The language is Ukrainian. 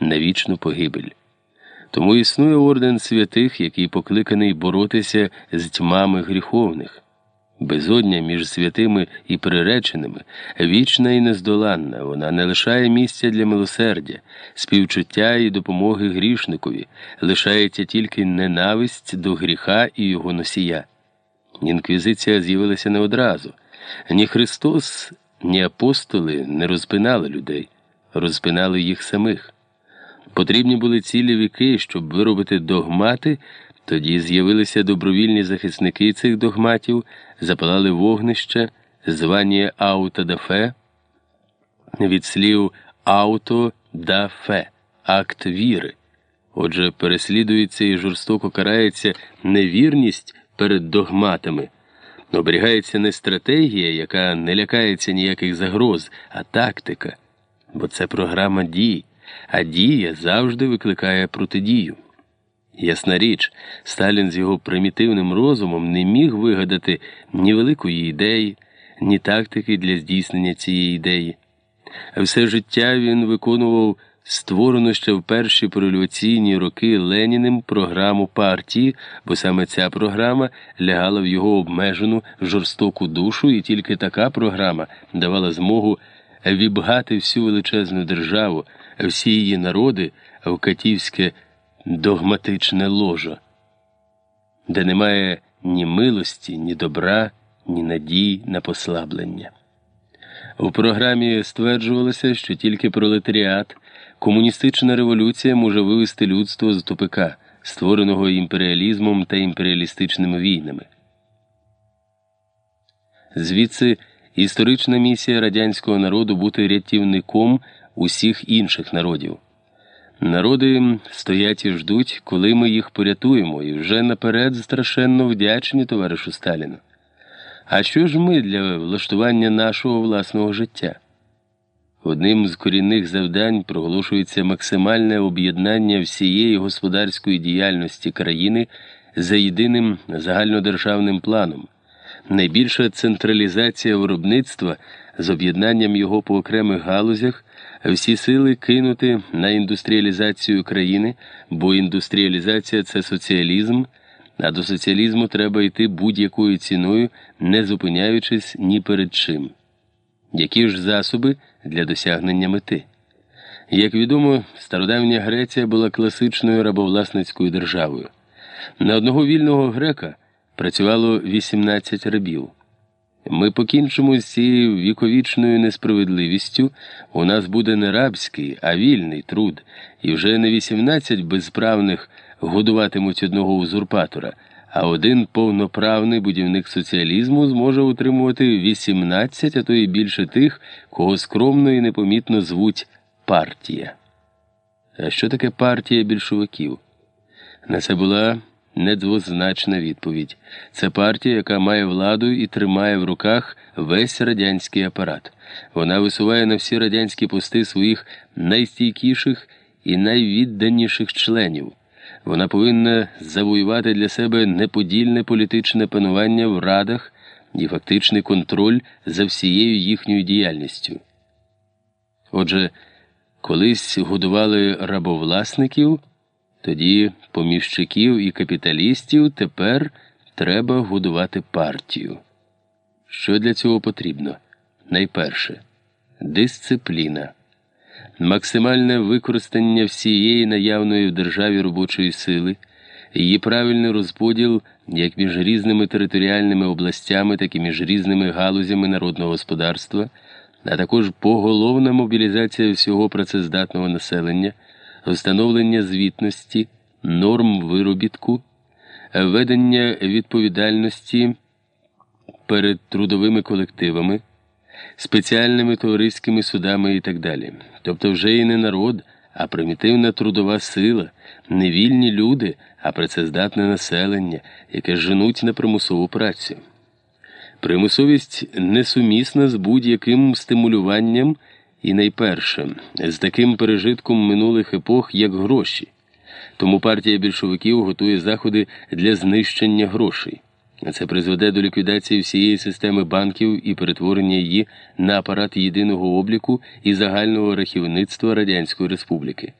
на вічну погибель. Тому існує орден святих, який покликаний боротися з тьмами гріховних. Безодня між святими і приреченими, вічна і нездоланна, вона не лишає місця для милосердя, співчуття і допомоги грішникові, лишається тільки ненависть до гріха і його носія. Інквізиція з'явилася не одразу. Ні Христос, ні апостоли не розпинали людей, розпинали їх самих. Потрібні були цілі віки, щоб виробити догмати. Тоді з'явилися добровільні захисники цих догматів, запалали вогнище, звані аутодафе, від слів ауто да акт віри. Отже, переслідується і жорстоко карається невірність перед догматами. Оберігається не стратегія, яка не лякається ніяких загроз, а тактика. Бо це програма дій, а дія завжди викликає протидію. Ясна річ, Сталін з його примітивним розумом не міг вигадати ні великої ідеї, ні тактики для здійснення цієї ідеї. Все життя він виконував створену ще в перші прореволюційні роки Леніним програму партії, бо саме ця програма лягала в його обмежену жорстоку душу, і тільки така програма давала змогу вібгати всю величезну державу, всі її народи в катівське догматичне ложо, де немає ні милості, ні добра, ні надій на послаблення. У програмі стверджувалося, що тільки пролетаріат, комуністична революція може вивести людство з тупика, створеного імперіалізмом та імперіалістичними війнами. Звідси історична місія радянського народу бути рятівником усіх інших народів. Народи стоять і ждуть, коли ми їх порятуємо, і вже наперед страшенно вдячні товаришу Сталіну. А що ж ми для влаштування нашого власного життя? Одним з корінних завдань проголошується максимальне об'єднання всієї господарської діяльності країни за єдиним загальнодержавним планом, найбільша централізація виробництва з об'єднанням його по окремих галузях, всі сили кинути на індустріалізацію країни, бо індустріалізація це соціалізм. А до соціалізму треба йти будь-якою ціною, не зупиняючись ні перед чим. Які ж засоби для досягнення мети? Як відомо, стародавня Греція була класичною рабовласницькою державою. На одного вільного грека працювало 18 рабів. Ми покінчимо з цією віковічною несправедливістю. У нас буде не рабський, а вільний труд, і вже не 18 безправних годуватимуть одного узурпатора, а один повноправний будівник соціалізму зможе утримувати 18, а то і більше тих, кого скромно і непомітно звуть партія. А що таке партія більшовиків? На це була недвозначна відповідь. Це партія, яка має владу і тримає в руках весь радянський апарат. Вона висуває на всі радянські пости своїх найстійкіших і найвідданіших членів. Вона повинна завоювати для себе неподільне політичне панування в радах і фактичний контроль за всією їхньою діяльністю. Отже, колись годували рабовласників, тоді поміщиків і капіталістів тепер треба годувати партію. Що для цього потрібно? Найперше дисципліна максимальне використання всієї наявної в державі робочої сили, її правильний розподіл як між різними територіальними областями, так і між різними галузями народного господарства, а також поголовна мобілізація всього працездатного населення, встановлення звітності, норм виробітку, ведення відповідальності перед трудовими колективами спеціальними товариськими судами і так далі. Тобто вже і не народ, а примітивна трудова сила, не вільні люди, а працездатне населення, яке женуть на примусову працю. Примусовість несумісна з будь-яким стимулюванням і найперше, з таким пережитком минулих епох, як гроші. Тому партія більшовиків готує заходи для знищення грошей. Це призведе до ліквідації всієї системи банків і перетворення її на апарат єдиного обліку і загального рахівництва Радянської Республіки.